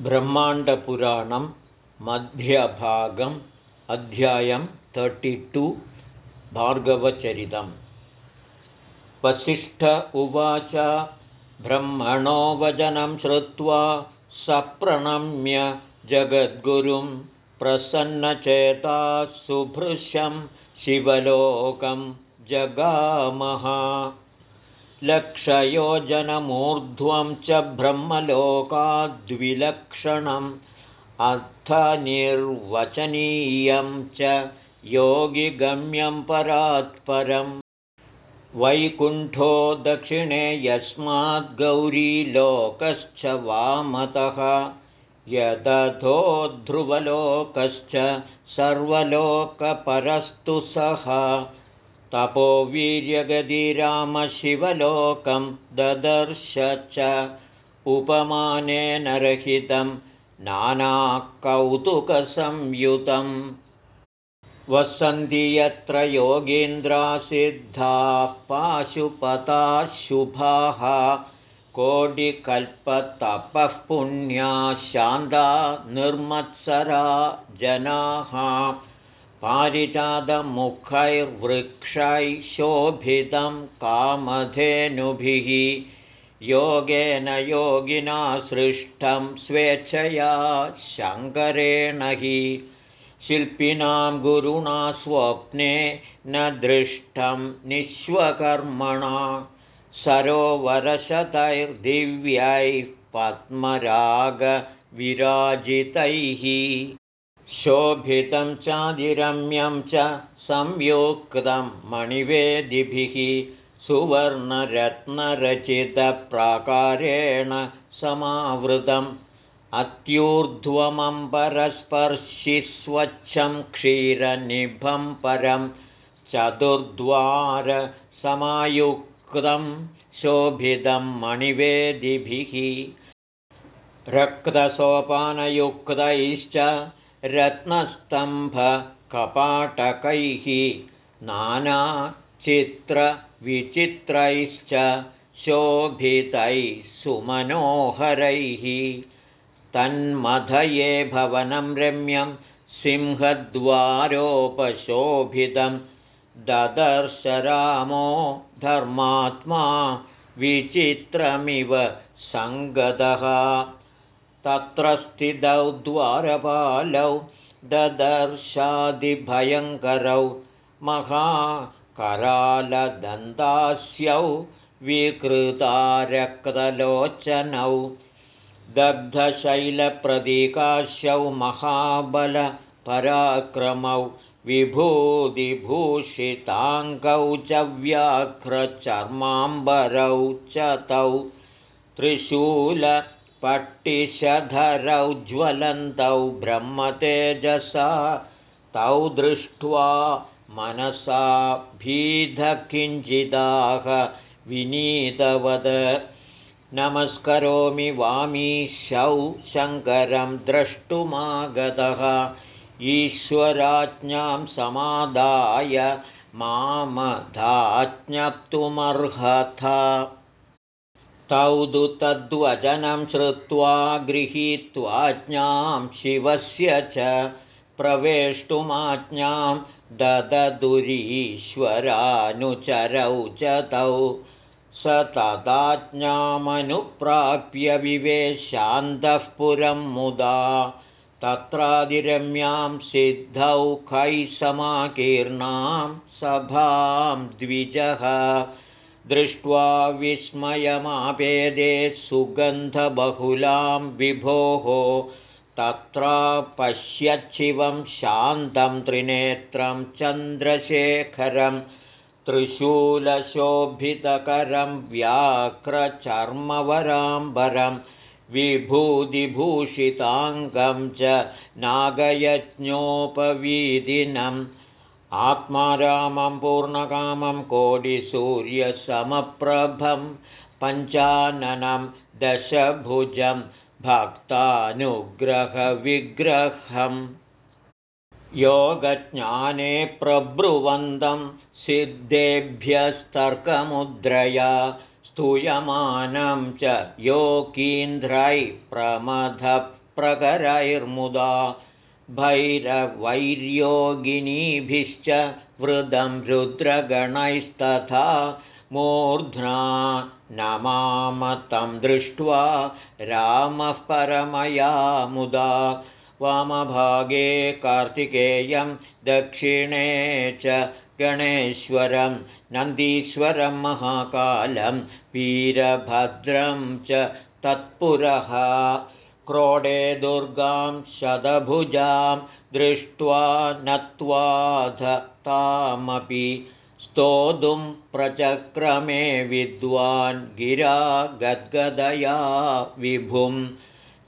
ब्रह्माण्डपुराणं मध्यभागम् अध्यायं तर्टिटु भार्गवचरितम्। वसिष्ठ उवाच ब्रह्मणो वचनं श्रुत्वा सप्रणम्य जगद्गुरुं प्रसन्नचेता सुभृशं शिवलोकं जगामः लक्षयोजनमूर्ध्वं च ब्रह्मलोकाद्विलक्षणम् अर्थनिर्वचनीयं च योगिगम्यं परात्परम् वैकुण्ठो दक्षिणे यस्माद्गौरीलोकश्च वामतः यदथो ध्रुवलोकश्च सर्वलोकपरस्तु सः तपोवीर्यगतिरामशिवलोकं ददर्श च उपमानेन रहितं नानाकौतुकसंयुतम्। वसन्ति यत्र योगीन्द्रासिद्धाः पाशुपताः शुभाः कोटिकल्पतपः पुण्या शान्ता निर्मत्सरा जनाः पारिजातमुखैर्वृक्षैः शोभितं कामधेनुभिः योगेन योगिना सृष्टं स्वेच्छया शङ्करेण हि शिल्पिनां गुरुणा स्वप्ने न दृष्टं निःश्वकर्मणा सरोवरशतैर्दिव्यैः पद्मरागविराजितैः शोभितं चादिरम्यं च संयुक्तं मणिवेदिभिः सुवर्णरत्नरचितप्राकारेण समावृतम्। अत्यूर्ध्वमम्बरस्पर्शि स्वच्छं क्षीरनिभं परं चतुर्द्वारसमायुक्तं शोभितं मणिवेदिभिः। रक्तसोपानयुक्तैश्च रत्नस्तम्भकपाटकैः नानाचित्रविचित्रैश्च शोभितैः सुमनोहरैः। तन्मधये भवनं रम्यं सिंहद्वारोपशोभितं ददर्श रामो धर्मात्मा विचित्रमिव सङ्गतः तत्र स्थितौ द्वारपालौ ददर्शादिभयङ्करौ महाकरालदन्तास्यौ विकृतारक्तलोचनौ दग्धशैलप्रतीकाश्यौ महाबलपराक्रमौ विभूतिभूषिताङ्गौ च व्याघ्रचर्माम्बरौ च तौ त्रिशूलपट्टिशधरौ ज्वलन्तौ ब्रह्मतेजसा तौ दृष्ट्वा मनसा भीधकिञ्चिदाह विनीतवद। नमस्करोमि वामीशौ शङ्करं द्रष्टुमागतः। ईश्वराज्ञां समादाय मामधाज्ञप्तुमर्हथ तौ तु तद्वचनं श्रुत्वा गृहीत्वाज्ञां शिवस्य च प्रवेष्टुमाज्ञां दददुरीश्वरानुचरौ च तौ स तदाज्ञामनुप्राप्य विवेशान्तः पुरं मुदा तत्रादिरम्यां सिद्धौखैसमाकीर्णां सभां द्विजः दृष्ट्वा विस्मयमापेदे सुगन्धबहुलां विभोः तत्रा पश्यच्छिवं शान्तं त्रिनेत्रं चन्द्रशेखरम् त्रिशूलशोभितकरं व्याघ्रचर्मवराम्बरं विभूतिभूषिताङ्गं च नागयज्ञोपवीदिनम् आत्मारामं पूर्णकामं कोटिसूर्यसमप्रभं पञ्चाननं दशभुजं भक्तानुग्रहविग्रहम् योगज्ञाने प्रब्रुवन्दं सिद्धेभ्यस्तर्कमुद्रया स्तूयमानं च योगीन्द्रै प्रमथः प्रकरैर्मुदा भैरवैर्योगिनीभिश्च वृदं रुद्रगणैस्तथा मूर्ध्ना नमामतं दृष्ट्वा रामः परमया मुदा वामभागे कार्तिकेयं दक्षिणे च गणेश्वरं नन्दीश्वरं महाकालं वीरभद्रं च तत्पुरः क्रोडे दुर्गां शतभुजां दृष्ट्वा नत्वाध तामपि स्तोतुं प्रचक्रमे विद्वान् गिरा गद्गदया विभुं।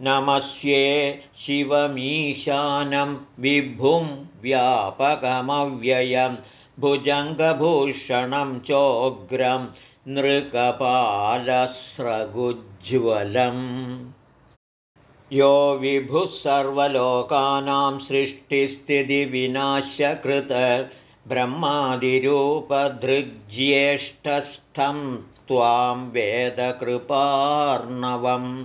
नमस्ये शिवमीशानं विभुं व्यापकमव्ययं। भुजङ्गभूषणं चोग्रं नृकपालस्रगुज्ज्वलम् यो विभुः सर्वलोकानां सृष्टिस्थितिविनाशकृत ब्रह्मादिरूपधृज्येष्ठस्थं त्वां वेदकृपार्णवं।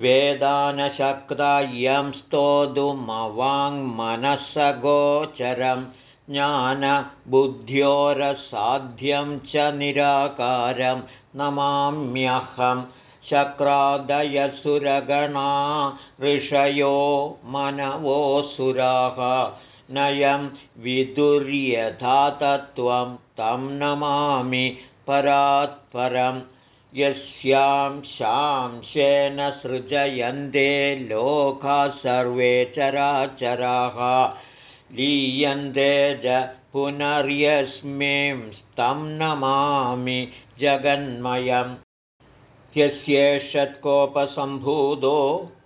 वेदानशक्तायं स्तोतुमवाङ्मनसगोचरं ज्ञानबुद्ध्योरसाध्यं च निराकारं नमाम्यहं शक्रादयसुरगणा ऋषयो मनवोऽसुराः नयं विदुर्यथा तत्त्वं तं नमामि परात्परं यस्यां शांशेन सृजयन्ते लोकाः सर्वे चराचराः। लीयन्ते च पुनर्यस्मिं तं नमामि जगन्मयं यस्येषत्कोपसम्भूतो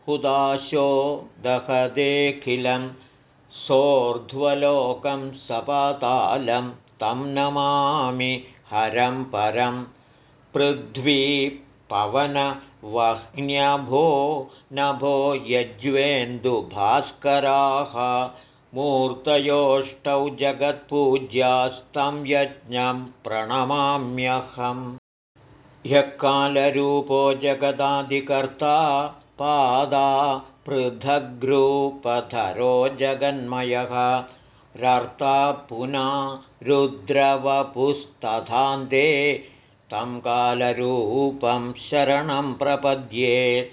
हुदाशो दहदेखिलम् सोऽर्ध्वलोकं सपातालं तं नमामि हरं परं पृथ्वी पवनवह्न्यभो नभो यज्वेन्दुभास्कराः मूर्तयोष्टौ जगत्पूज्यास्तं यज्ञं प्रणमाम्यहम् ह्यः कालरूपो जगदादिकर्ता पादा पृथग्रूपधरो जगन्मयः। रर्ता पुना रुद्रवपुस्तथान्ते तं कालरूपं शरणं प्रपद्ये।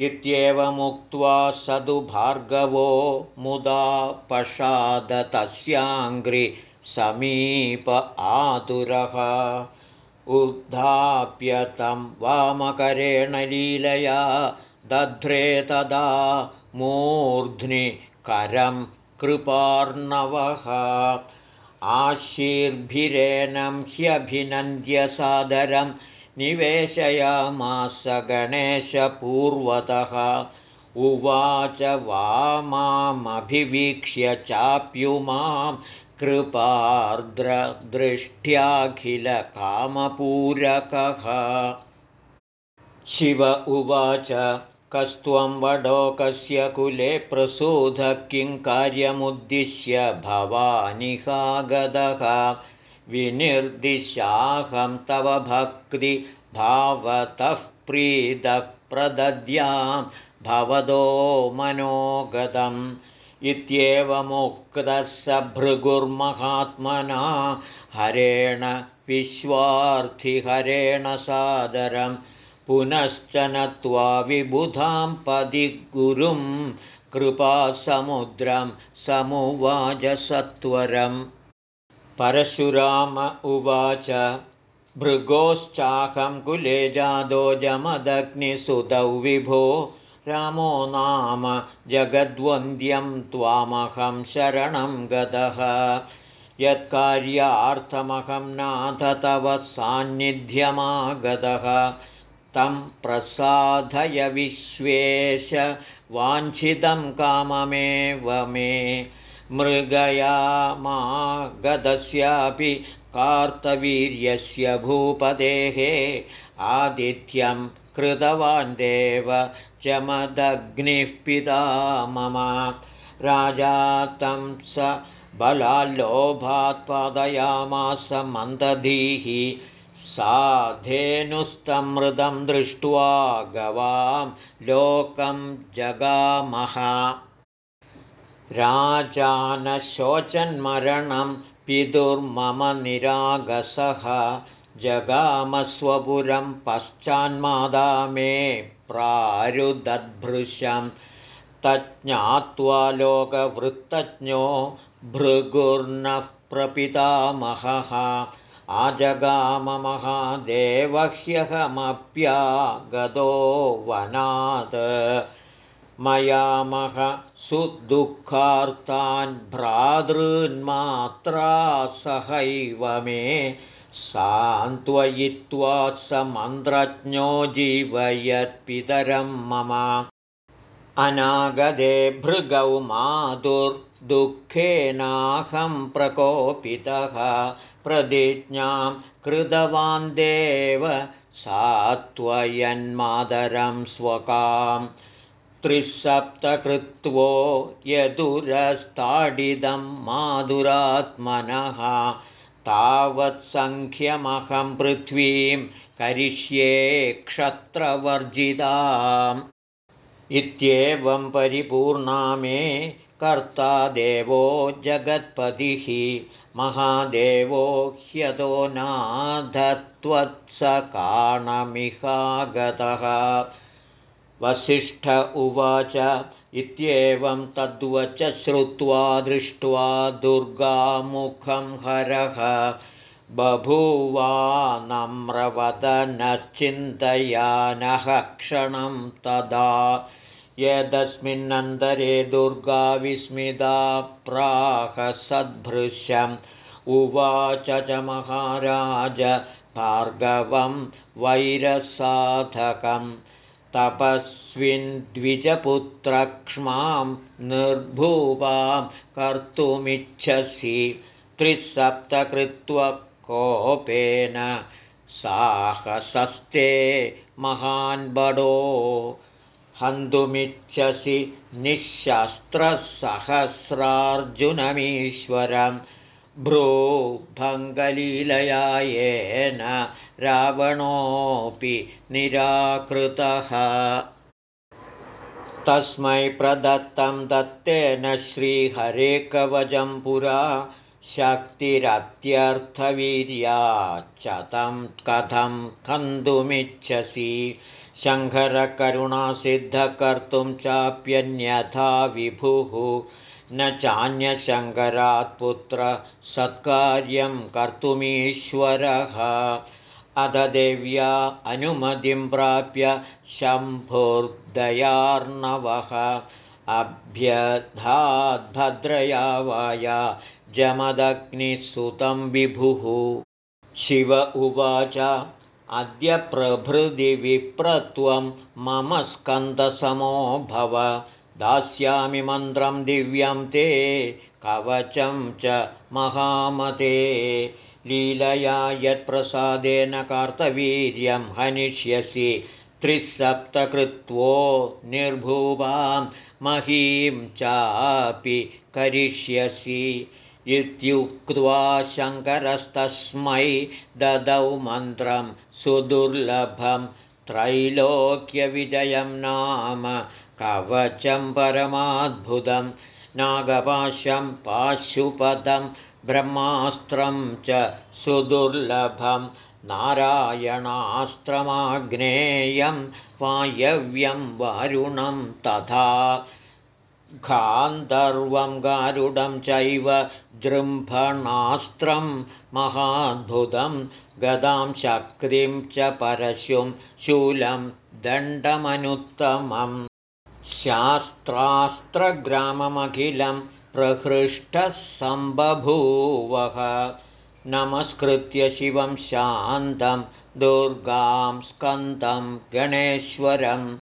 इत्येवमुक्त्वा भार्गवो मुदा पषादतस्याङ्घ्रि समीप आतुरः उद्धाप्य तं वामकरेण लीलया दध्रे तदा मूर्ध्नि करं कृपार्णवः। आशीर्भिरेनं ह्यभिनन्द्यसादरं निवेशयामास गणेशपूर्वतः। उवाच वामामभिवीक्ष्य चाप्युमां कृपार्द्रदृष्ट्याखिलकामपूरकः। शिव उवाच कस्त्वं वडोकस्य कुले प्रसूधः किं कार्यमुद्दिश्य भवानिहागदः विनिर्दिशाहं तव भक्तिभावतः प्रीतः प्रदद्यां भवदो मनोगतम् इत्येवमुक्तः स भृगुर्महात्मना हरेण विश्वार्थिहरेण सादरम् पुनश्च नत्वा विबुधां पदि गुरुं कृपासमुद्रं समुवाचसत्वरम् परशुराम उवाच भृगोश्चाकं कुले जादो जमदग्निसुतौ विभो रामो नाम जगद्वन्द्यं त्वामहं शरणं गतः। यत्कार्यार्थमहं नाथ तव सान्निध्यमागतः। तं प्रसाधय विश्वेश वाञ्छितं काममेव मे। मृगया मा गतस्यापि कार्तवीर्यस्य भूपदेः आदित्यं कृतवान् देव चमदग्निः पिता मम राजा तं स बलाल्लोभात् पादयामास मन्दधीः साधेनुस्तमृदं दृष्ट्वा गवां लोकं जगामः। राजानशोचन्मरणं पितुर्मम निरागसः जगामस्वपुरं पश्चान्मादा मे प्रारुदद्भृशं तज्ज्ञात्वा लोकवृत्तज्ञो भृगुर्नः प्रपितामहः। आजगाममहादेवह्यहमप्यागतो वनात्। मयामह सुदुःखार्तान् भ्रातॄन्मात्रा सहैव मे सान्त्वयित्वा स मन्त्रज्ञो जीवयत्पितरं मम। अनागदे भृगौ मातुर्दुःखेनाहं प्रकोपितः। प्रतिज्ञां कृतवान् देव सात्वयन्मातरं स्वकां त्रिसप्तकृत्वो यदुरस्ताडिदं माधुरात्मनः तावत्सङ्ख्यमहं पृथ्वीं करिष्ये क्षत्रवर्जिताम्। इत्येवं परिपूर्णा मे कर्ता देवो जगत्पतिः। महादेवो ह्यतो नाधत्वत्सकाणमिहागतः वसिष्ठ उवाच इत्येवं तद्वच श्रुत्वा दृष्ट्वा दुर्गामुखं हरः। बभूवा नम्रवदनश्चिन्तयानः क्षणं तदा। यदस्मिन्नन्तरे दुर्गा विस्मिता प्राहसद्भृशम् उवाच च महाराज भार्गवं वैरसाधकं तपस्विन्द्विजपुत्रक्ष्मां निर्भूवां कर्तुमिच्छसि त्रिसप्तकृत्वकोपेन साहसस्ते महान्बडो हन्तुमिच्छसि निःशस्त्रसहस्रार्जुनमीश्वरं भ्रूभङ्गलीलया येन रावणोऽपि निराकृतः। तस्मै प्रदत्तं दत्तेन श्रीहरेकवचं पुरा शक्तिरत्यर्थवीर्या च तं कथं हन्तुमिच्छसि शङ्करकरुणासिद्धकर्तुं चाप्यन्यथा विभुः न चान्यशङ्करात् पुत्रसत्कार्यं कर्तुमीश्वरः। अध देव्या अनुमतिं प्राप्य शम्भुर्दयार्णवः। अभ्यधाद्भद्रया वाया जमदग्निसुतं विभुः। शिव उवाच अद्य प्रभृति विप्रत्वं मम स्कन्दसमो भव दास्यामि मन्त्रं दिव्यं ते कवचं च महामते। लीलया यत्प्रसादेन कार्तवीर्यं हनिष्यसि त्रिसप्तकृत्वो निर्भुवां महीं चापि करिष्यसि। इत्युक्त्वा शङ्करस्तस्मै ददौ मन्त्रं सुदुर्लभं त्रैलोक्यविजयं नाम कवचं परमाद्भुतं नागपाशं पाशुपदं ब्रह्मास्त्रं च सुदुर्लभं नारायणास्त्रमाग्नेयं वायव्यं वारुणं तथा गान्धर्वं गारुडं चैव जृम्भणास्त्रं महाद्भुतं गदां शक्तिं च परशुं शूलं दण्डमनुत्तमम् शास्त्रास्त्रग्राममखिलं प्रहृष्टः सम्बभूवः नमस्कृत्य शिवं शान्तं दुर्गां स्कन्दं गणेश्वरम्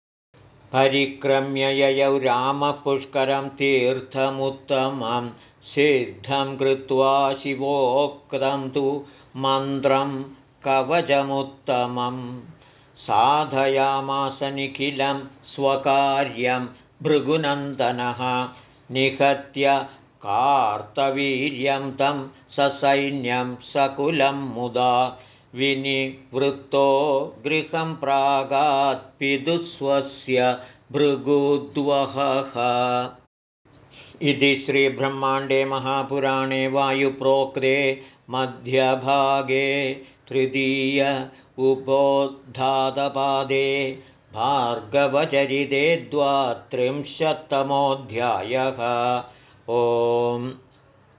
परिक्रम्य ययौ रामपुष्करं तीर्थमुत्तमं। सिद्धं कृत्वा शिवोक्तं तु मन्त्रं कवचमुत्तमं साधयामास निखिलं स्वकार्यं भृगुनन्दनः निहत्य कार्तवीर्यं तं ससैन्यं सकुलं मुदा विनिवृत्तो गृहं प्रागात्पितुस्वस्य भृगुद्वहः। इति श्रीब्रह्माण्डे महापुराणे वायुप्रोक्ते मध्यभागे तृतीय उपोद्धातपादे भार्गवचरिते द्वात्रिंशत्तमोऽध्यायः। ओम्